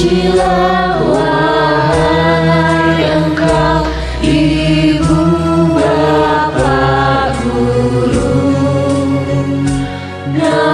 Terpujilah wahai engkau Ibu Bapak Guru. Nah,